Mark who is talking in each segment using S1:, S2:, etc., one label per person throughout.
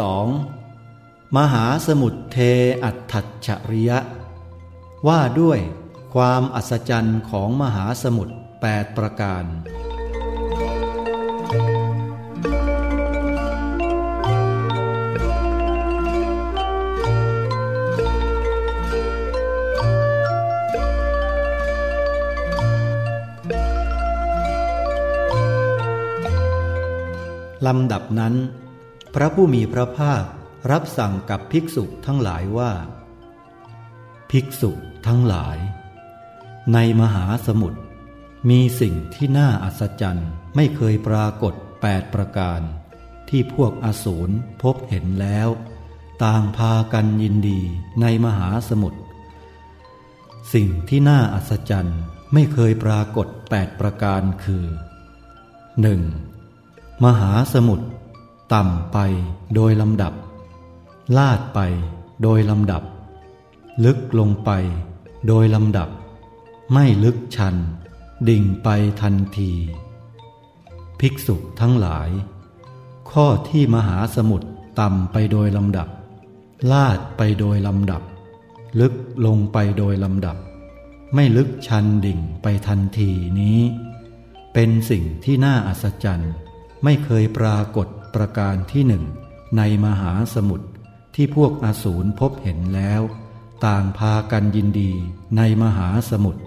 S1: 2. มหาสมุทเทอัตถัชริยะ ว่าด้วยความอัศจรรย์ของมหาสมุทร8ประการ ลำดับนั้น พระผู้มีพระภาครับสั่งกับภิกษุทั้งหลายว่า ภิกษุทั้งหลาย ในมหาสมุทรมีสิ่งที่น่าอัศจรรย์ไม่เคยปรากฏแปดประการ ที่พวกอสูรพบเห็นแล้ว ต่างพากันยินดีในมหาสมุทรสิ่งที่น่าอัศจรรย์ไม่เคยปรากฏแปดประการคือ 1. มหาสมุทร ต่ำไปโดยลำดับ ลาดไปโดยลำดับ ลึกลงไปโดยลำดับ ไม่ลึกชัน ดิ่งไปทันที ภิกษุทั้งหลาย ข้อที่มหาสมุทรต่ำไปโดยลำดับ ลาดไปโดยลำดับ ลึกลงไปโดยลำดับ ไม่ลึกชันดิ่งไปทันทีนี้ เป็นสิ่งที่น่าอัศจรรย์ไม่เคยปรากฏ ประการที่หนึ่งในมหาสมุทรที่พวกอสูรพบเห็นแล้ว ต่างพากันยินดีในมหาสมุทร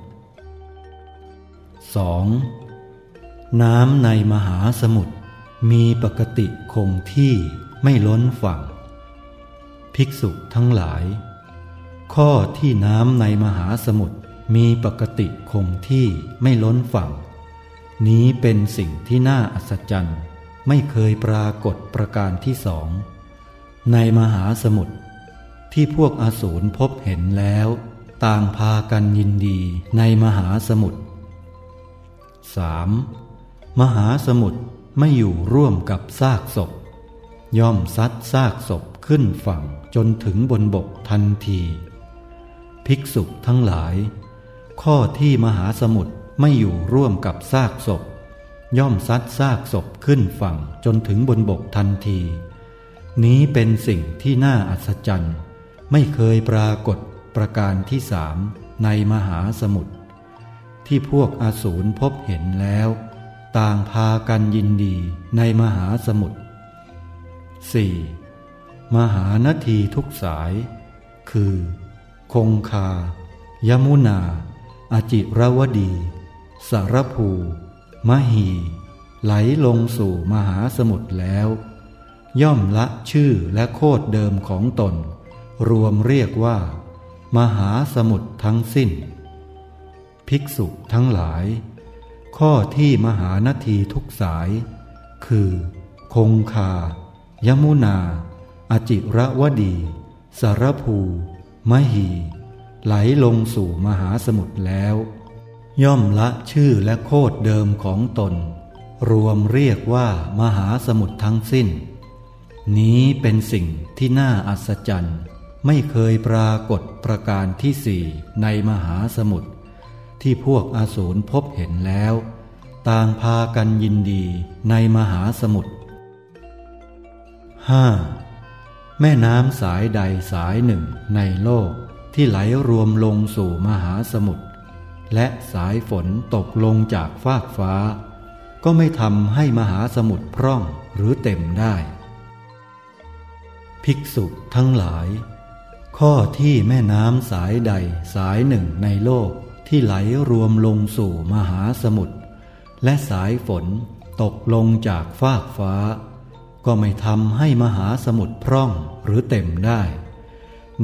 S1: 2. น้ำในมหาสมุทรมีปกติคงที่ไม่ล้นฝั่ง ภิกษุทั้งหลาย ข้อที่น้ำในมหาสมุทรมีปกติคงที่ไม่ล้นฝั่ง นี้เป็นสิ่งที่น่าอัศจรรย์ ไม่เคยปรากฏประการที่สอง ในมหาสมุทรที่พวกอสูรพบเห็นแล้ว ต่างพากันยินดีในมหาสมุทร 3. มหาสมุทรไม่อยู่ร่วมกับซากศพ ย่อมซัดซากศพขึ้นฝั่งจนถึงบนบกทันที ภิกษุทั้งหลาย ข้อที่มหาสมุทรไม่อยู่ร่วมกับซากศพ ย่อมซัดซากศพขึ้นฝั่งจนถึงบนบกทันที นี้เป็นสิ่งที่น่าอัศจรรย์ ไม่เคยปรากฏประการที่สามในมหาสมุทรที่พวกอสูรพบเห็นแล้ว ต่างพากันยินดีในมหาสมุทร 4. มหานาทีทุกสาย คือ คงคา ยมุนา อจิรวดี สารภู มหีไหลลงสู่มหาสมุทรแล้ว ย่อมละชื่อและโคดเดิมของตน รวมเรียกว่า มหาสมุทรทั้งสิ้น ภิกษุทั้งหลาย ข้อที่มหานาทีทุกสาย คือ คงคา ยมุนา อจิระวดี สารภู มหี ไหลลงสู่มหาสมุทรแล้ว ย่อมละชื่อและโคดเดิมของตน รวมเรียกว่ามหาสมุทรทั้งสิ้น นี้เป็นสิ่งที่น่าอัศจรรย์ ไม่เคยปรากฏประการที่สี่ในมหาสมุทรที่พวกอาสูรพบเห็นแล้ว ต่างพากันยินดีในมหาสมุทร 5. แม่น้ำสายใดสายหนึ่งในโลกที่ไหลรวมลงสู่มหาสมุทร และสายฝนตกลงจากฟากฟ้า ก็ไม่ทำให้มหาสมุทรพร่องหรือเต็มได้ ภิกษุทั้งหลาย ข้อที่แม่น้ำสายใดสายหนึ่งในโลกที่ไหลรวมลงสู่มหาสมุทรและสายฝนตกลงจากฟากฟ้า ก็ไม่ทำให้มหาสมุทรพร่องหรือเต็มได้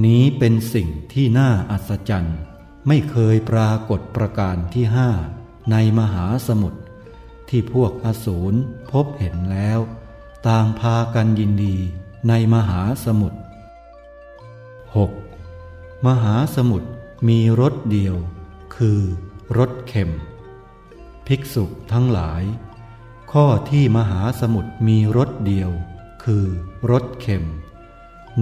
S1: นี้เป็นสิ่งที่น่าอัศจรรย์ ไม่เคยปรากฏประการที่ห้าในมหาสมุทรที่พวกอสูรพบเห็นแล้ว ต่างพากันยินดีในมหาสมุทร 6. มหาสมุทรมีรสเดียว คือรสเข็ม ภิกษุทั้งหลาย ข้อที่มหาสมุทรมีรสเดียว คือรสเข็ม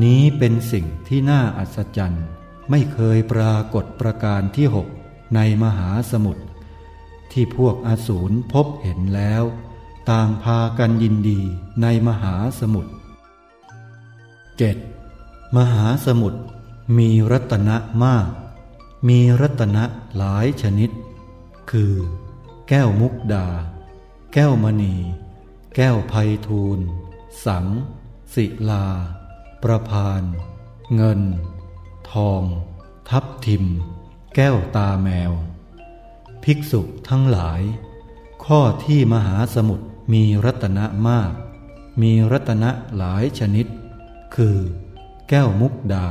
S1: นี้เป็นสิ่งที่น่าอัศจรรย์ ไม่เคยปรากฏประการที่หกในมหาสมุทรที่พวกอสูรพบเห็นแล้ว ต่างพากันยินดีในมหาสมุทร 7. มหาสมุทรมีรัตนะมาก มีรัตนะหลายชนิด คือ แก้วมุกดา แก้วมณี แก้วไพทูล สัง ศิลา ประพาน เงิน ทอง ทับทิม แก้วตาแมว ภิกษุทั้งหลาย ข้อที่มหาสมุทรมีรัตนะมาก มีรัตนะหลายชนิด คือ แก้วมุกดา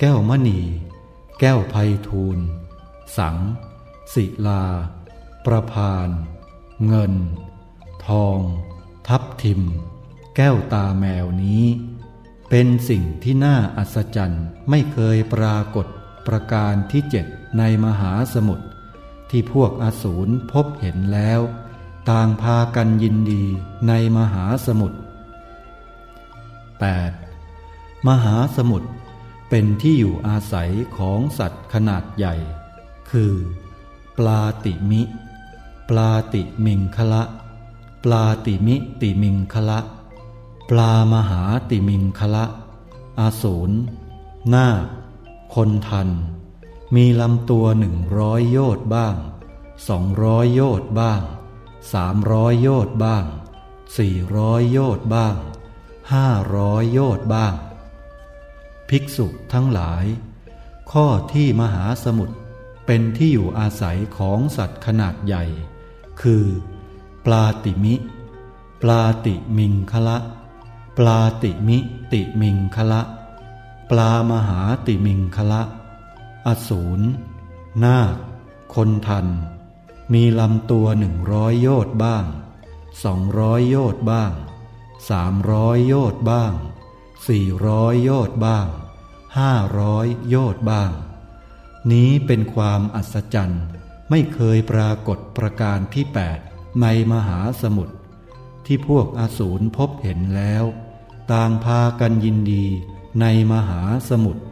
S1: แก้วมณี แก้วไพทูล สัง ศิลา ประพาน เงิน ทอง ทับทิม แก้วตาแมวนี้ เป็นสิ่งที่น่าอัศจรรย์ไม่เคยปรากฏประการที่เจ็ดในมหาสมุทรที่พวกอสูรพบเห็นแล้ว ต่างพากันยินดีในมหาสมุทร 8. มหาสมุทรเป็นที่อยู่อาศัยของสัตว์ขนาดใหญ่ คือ ปลาติมิ ปลาติมิงคละ ปลาติมิติมิงคละ ปลามหาติมิงคละ อาสูรนาคคนทัน มีลำตัวหนึ่งร้อยโยชน์บ้างสองร้อยโยชน์บ้างสามร้อยโยชน์บ้างสี่ร้อยโยชน์บ้างห้าร้อยโยชน์บ้าง ภิกษุทั้งหลาย ข้อที่มหาสมุทรเป็นที่อยู่อาศัยของสัตว์ขนาดใหญ่ คือ ปลาติมิ ปลาติมิงคละ ปลาติมิติมิงคละ ปลามหาติมิงคละ อสูรนาค คนทัน มีลำตัวหนึ่งร้อยโยชน์บ้างสองร้อยโยชน์บ้างสามร้อยโยชน์บ้างสี่ร้อยโยชน์บ้างห้าร้อยโยชน์บ้าง นี้เป็นความอัศจรรย์ไม่เคยปรากฏประการที่แปดในมหาสมุทรที่พวกอสูรพบเห็นแล้ว ต่างพากันยินดีในมหาสมุทร